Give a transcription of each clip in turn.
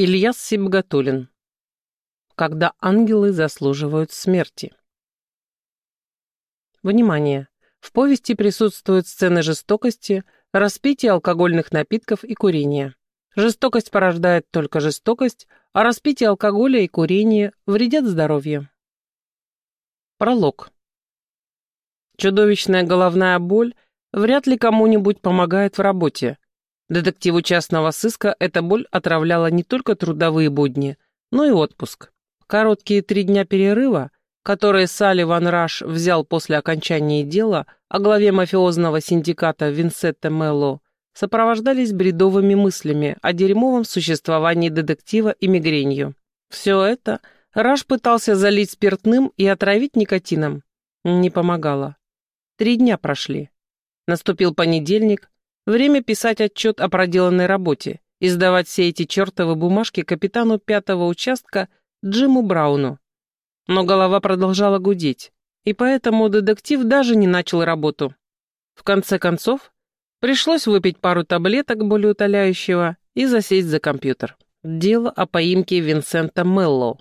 Ильяс Сибгатулин. Когда ангелы заслуживают смерти. Внимание! В повести присутствуют сцены жестокости, распития алкогольных напитков и курения. Жестокость порождает только жестокость, а распитие алкоголя и курение вредят здоровью. Пролог. Чудовищная головная боль вряд ли кому-нибудь помогает в работе, Детективу частного сыска эта боль отравляла не только трудовые будни, но и отпуск. Короткие три дня перерыва, которые Салливан Раш взял после окончания дела о главе мафиозного синдиката Винсетте Мелло, сопровождались бредовыми мыслями о дерьмовом существовании детектива и мигренью. Все это Раш пытался залить спиртным и отравить никотином. Не помогало. Три дня прошли. Наступил понедельник, Время писать отчет о проделанной работе и сдавать все эти чертовы бумажки капитану пятого участка Джиму Брауну. Но голова продолжала гудеть, и поэтому детектив даже не начал работу. В конце концов, пришлось выпить пару таблеток болеутоляющего и засесть за компьютер. Дело о поимке Винсента Мелло.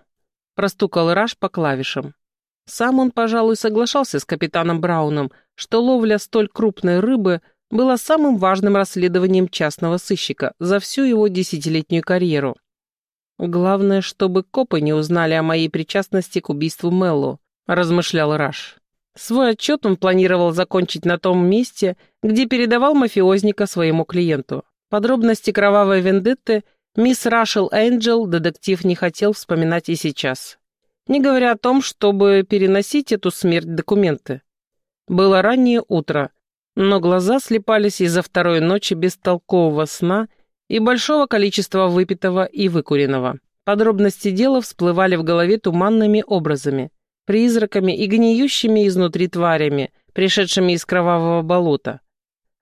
Простукал Раш по клавишам. Сам он, пожалуй, соглашался с капитаном Брауном, что ловля столь крупной рыбы – было самым важным расследованием частного сыщика за всю его десятилетнюю карьеру. «Главное, чтобы копы не узнали о моей причастности к убийству Меллу», — размышлял Раш. Свой отчет он планировал закончить на том месте, где передавал мафиозника своему клиенту. Подробности кровавой вендетты мисс Рашел Энджел детектив не хотел вспоминать и сейчас. Не говоря о том, чтобы переносить эту смерть документы. Было раннее утро, но глаза слепались из-за второй ночи бестолкового сна и большого количества выпитого и выкуренного. Подробности дела всплывали в голове туманными образами, призраками и гниющими изнутри тварями, пришедшими из кровавого болота.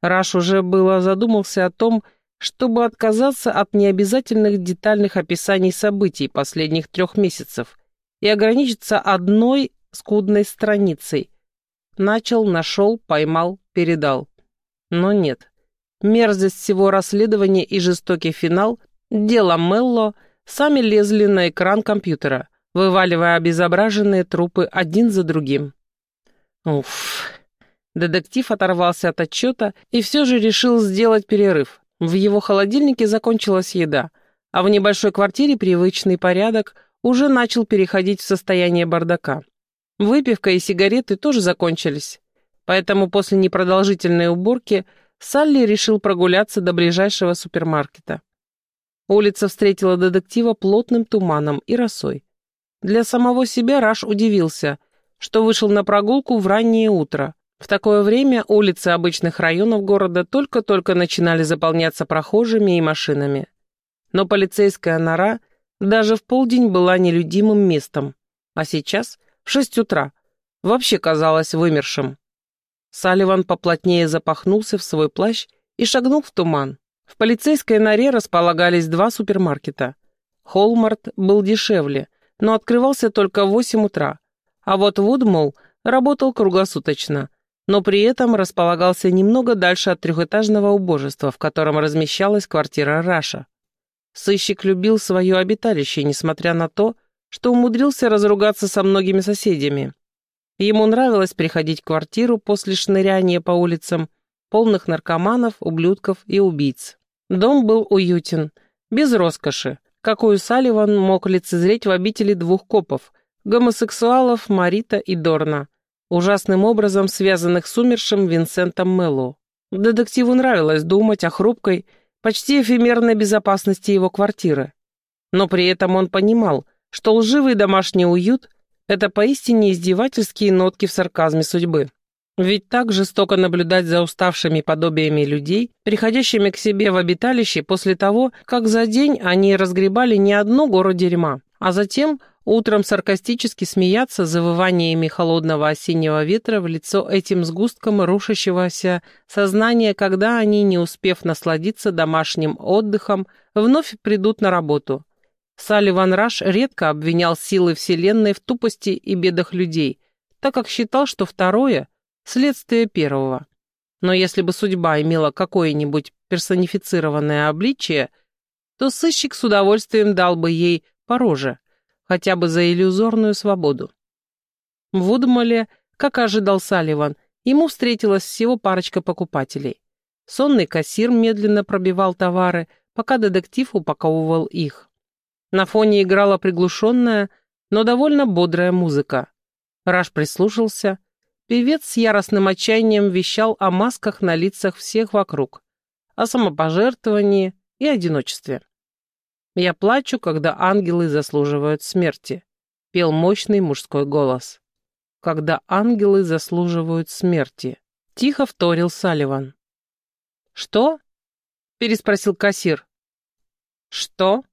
Раш уже было задумался о том, чтобы отказаться от необязательных детальных описаний событий последних трех месяцев и ограничиться одной скудной страницей. Начал, нашел, поймал, передал. Но нет. Мерзость всего расследования и жестокий финал, дело Мелло, сами лезли на экран компьютера, вываливая обезображенные трупы один за другим. Уф. Детектив оторвался от отчета и все же решил сделать перерыв. В его холодильнике закончилась еда, а в небольшой квартире привычный порядок уже начал переходить в состояние бардака. Выпивка и сигареты тоже закончились. Поэтому после непродолжительной уборки Салли решил прогуляться до ближайшего супермаркета. Улица встретила детектива плотным туманом и росой. Для самого себя Раш удивился, что вышел на прогулку в раннее утро. В такое время улицы обычных районов города только-только начинали заполняться прохожими и машинами. Но полицейская нора даже в полдень была нелюдимым местом, а сейчас, в шесть утра, вообще казалась вымершим. Салливан поплотнее запахнулся в свой плащ и шагнул в туман. В полицейской норе располагались два супермаркета. Холмарт был дешевле, но открывался только в 8 утра, а вот Вудмол работал круглосуточно, но при этом располагался немного дальше от трехэтажного убожества, в котором размещалась квартира Раша. Сыщик любил свое обиталище, несмотря на то, что умудрился разругаться со многими соседями. Ему нравилось приходить в квартиру после шныряния по улицам, полных наркоманов, ублюдков и убийц. Дом был уютен, без роскоши, какую Салливан мог лицезреть в обители двух копов, гомосексуалов Марита и Дорна, ужасным образом связанных с умершим Винсентом Мелло. Детективу нравилось думать о хрупкой, почти эфемерной безопасности его квартиры. Но при этом он понимал, что лживый домашний уют это поистине издевательские нотки в сарказме судьбы. Ведь так жестоко наблюдать за уставшими подобиями людей, приходящими к себе в обиталище после того, как за день они разгребали не одно гору дерьма, а затем утром саркастически смеяться завываниями холодного осеннего ветра в лицо этим сгустком рушащегося сознания, когда они, не успев насладиться домашним отдыхом, вновь придут на работу – Салливан Раш редко обвинял силы Вселенной в тупости и бедах людей, так как считал, что второе – следствие первого. Но если бы судьба имела какое-нибудь персонифицированное обличие, то сыщик с удовольствием дал бы ей пороже, хотя бы за иллюзорную свободу. В Удмале, как ожидал Салливан, ему встретилась всего парочка покупателей. Сонный кассир медленно пробивал товары, пока детектив упаковывал их. На фоне играла приглушенная, но довольно бодрая музыка. Раш прислушался. Певец с яростным отчаянием вещал о масках на лицах всех вокруг, о самопожертвовании и одиночестве. «Я плачу, когда ангелы заслуживают смерти», — пел мощный мужской голос. «Когда ангелы заслуживают смерти», — тихо вторил Салливан. «Что?» — переспросил кассир. «Что?»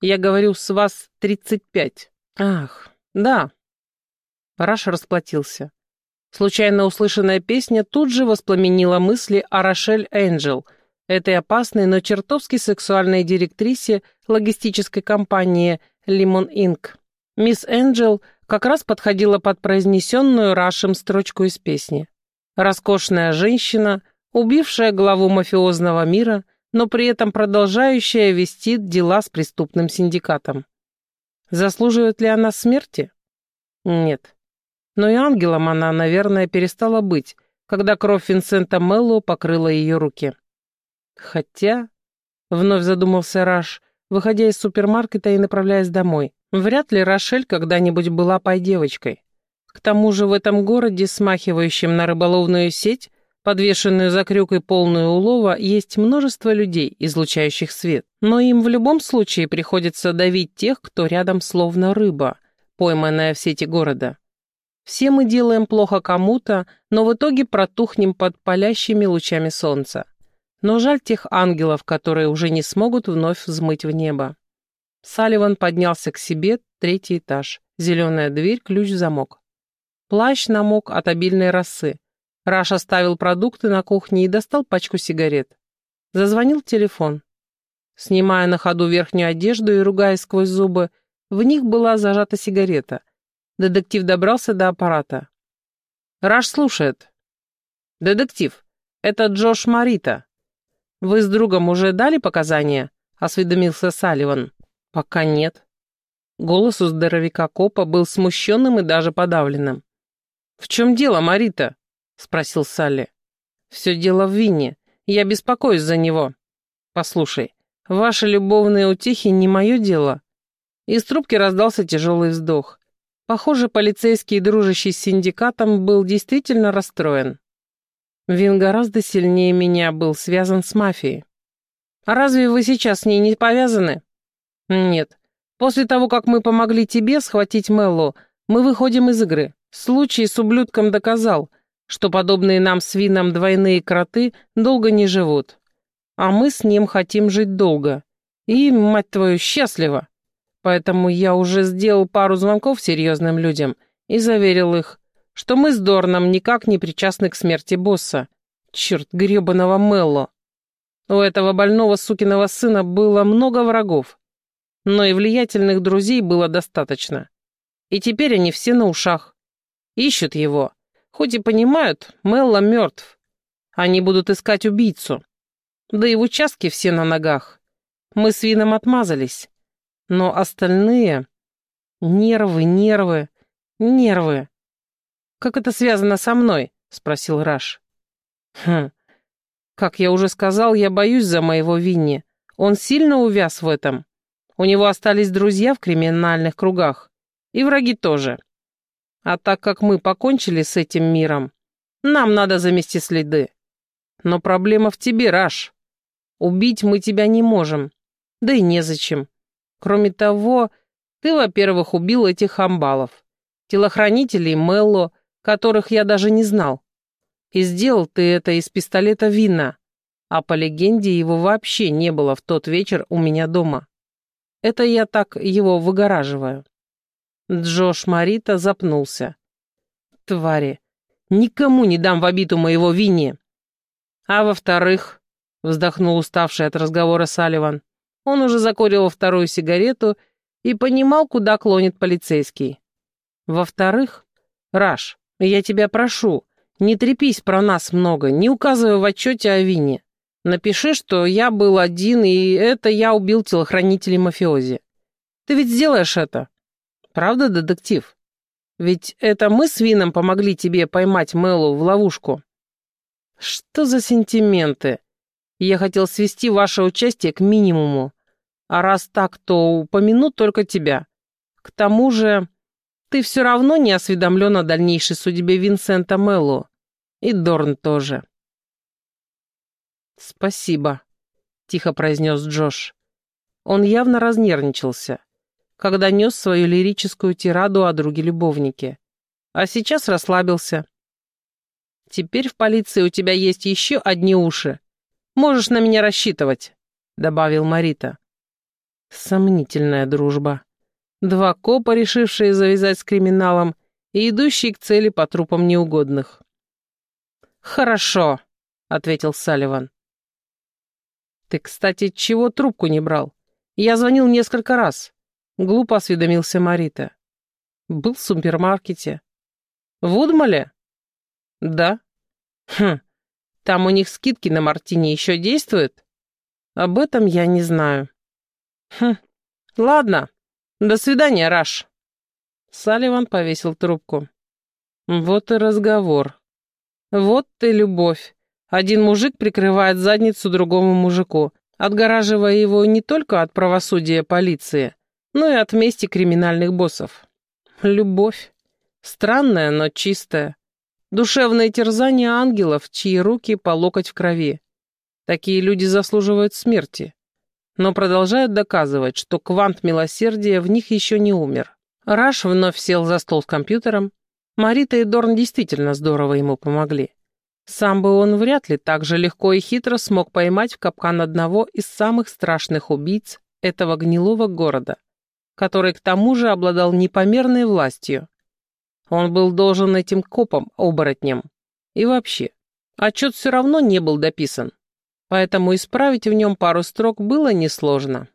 «Я говорю, с вас тридцать пять». «Ах, да». Раш расплатился. Случайно услышанная песня тут же воспламенила мысли о Рошель Энджел — этой опасной, но чертовски сексуальной директрисе логистической компании Лимон Инк. Мисс Энджел как раз подходила под произнесенную Рашем строчку из песни. Роскошная женщина, убившая главу мафиозного мира, но при этом продолжающая вести дела с преступным синдикатом. Заслуживает ли она смерти? Нет. Но и ангелом она, наверное, перестала быть, когда кровь Винсента Мелло покрыла ее руки. Хотя... Вновь задумался Раш, выходя из супермаркета и направляясь домой. Вряд ли Рошель когда-нибудь была пай-девочкой. К тому же в этом городе, смахивающем на рыболовную сеть, подвешенную за крюкой полную улова, есть множество людей, излучающих свет. Но им в любом случае приходится давить тех, кто рядом словно рыба, пойманная в сети города. Все мы делаем плохо кому-то, но в итоге протухнем под палящими лучами солнца. Но жаль тех ангелов, которые уже не смогут вновь взмыть в небо. Салливан поднялся к себе, третий этаж. Зеленая дверь, ключ замок. Плащ намок от обильной росы. Раш оставил продукты на кухне и достал пачку сигарет. Зазвонил телефон. Снимая на ходу верхнюю одежду и ругаясь сквозь зубы, в них была зажата сигарета. Детектив добрался до аппарата. «Раш слушает». «Детектив, это Джош Марита. «Вы с другом уже дали показания?» — осведомился Салливан. «Пока нет». Голос у здоровяка копа был смущенным и даже подавленным. «В чем дело, Марита?» — спросил Салли. «Все дело в Винне. Я беспокоюсь за него. Послушай, ваши любовные утехи не мое дело». Из трубки раздался тяжелый вздох. Похоже, полицейский, дружащий с синдикатом, был действительно расстроен. Вин гораздо сильнее меня был связан с мафией. А разве вы сейчас с ней не повязаны? Нет. После того, как мы помогли тебе схватить Мелло, мы выходим из игры. Случай с ублюдком доказал, что подобные нам свинам двойные кроты долго не живут. А мы с ним хотим жить долго. И, мать твою, счастливо. Поэтому я уже сделал пару звонков серьезным людям и заверил их, что мы с Дорном никак не причастны к смерти босса. Черт гребаного Мелло. У этого больного сукиного сына было много врагов, но и влиятельных друзей было достаточно. И теперь они все на ушах. Ищут его, хоть понимают, Мелло мертв. Они будут искать убийцу. Да и в участке все на ногах. Мы с Вином отмазались. Но остальные... Нервы, нервы, нервы. «Как это связано со мной?» — спросил Раш. «Хм. Как я уже сказал, я боюсь за моего Винни. Он сильно увяз в этом. У него остались друзья в криминальных кругах. И враги тоже. А так как мы покончили с этим миром, нам надо замести следы. Но проблема в тебе, Раш. Убить мы тебя не можем. Да и незачем. Кроме того, ты, во-первых, убил этих амбалов. Телохранителей Мелло, которых я даже не знал. И сделал ты это из пистолета Вина, а по легенде его вообще не было в тот вечер у меня дома. Это я так его выгораживаю. Джош Марита запнулся. Твари, никому не дам в обиду моего Винни. А во-вторых, вздохнул уставший от разговора Салливан, он уже закурил вторую сигарету и понимал, куда клонит полицейский. Во-вторых, Раш, я тебя прошу, не трепись про нас много, не указывай в отчете о вине. Напиши, что я был один, и это я убил телохранителей мафиози. Ты ведь сделаешь это. Правда, детектив? Ведь это мы с Вином помогли тебе поймать Мэлу в ловушку. Что за сентименты? Я хотел свести ваше участие к минимуму. А раз так, то упомяну только тебя. К тому же, ты все равно не осведомлен о дальнейшей судьбе Винсента Мэллу. И Дорн тоже. «Спасибо», — тихо произнес Джош. Он явно разнервничался, когда нес свою лирическую тираду о друге-любовнике. А сейчас расслабился. «Теперь в полиции у тебя есть еще одни уши. Можешь на меня рассчитывать», — добавил Марита. Сомнительная дружба. Два копа, решившие завязать с криминалом, и идущие к цели по трупам неугодных. «Хорошо», — ответил Салливан. «Ты, кстати, чего трубку не брал? Я звонил несколько раз». Глупо осведомился Марита. «Был в супермаркете». «В Удмале?» «Да». «Хм, там у них скидки на мартини еще действуют?» «Об этом я не знаю». «Хм, ладно. До свидания, Раш». Салливан повесил трубку. «Вот и разговор. Вот ты любовь. Один мужик прикрывает задницу другому мужику, отгораживая его не только от правосудия полиции, но и от мести криминальных боссов. Любовь. Странная, но чистая. Душевное терзание ангелов, чьи руки по локоть в крови. Такие люди заслуживают смерти. Но продолжают доказывать, что квант милосердия в них еще не умер. Раш вновь сел за стол с компьютером. Марита и Дорн действительно здорово ему помогли. Сам бы он вряд ли так же легко и хитро смог поймать в капкан одного из самых страшных убийц этого гнилого города, который к тому же обладал непомерной властью. Он был должен этим копам-оборотням. И вообще, отчет все равно не был дописан, поэтому исправить в нем пару строк было несложно.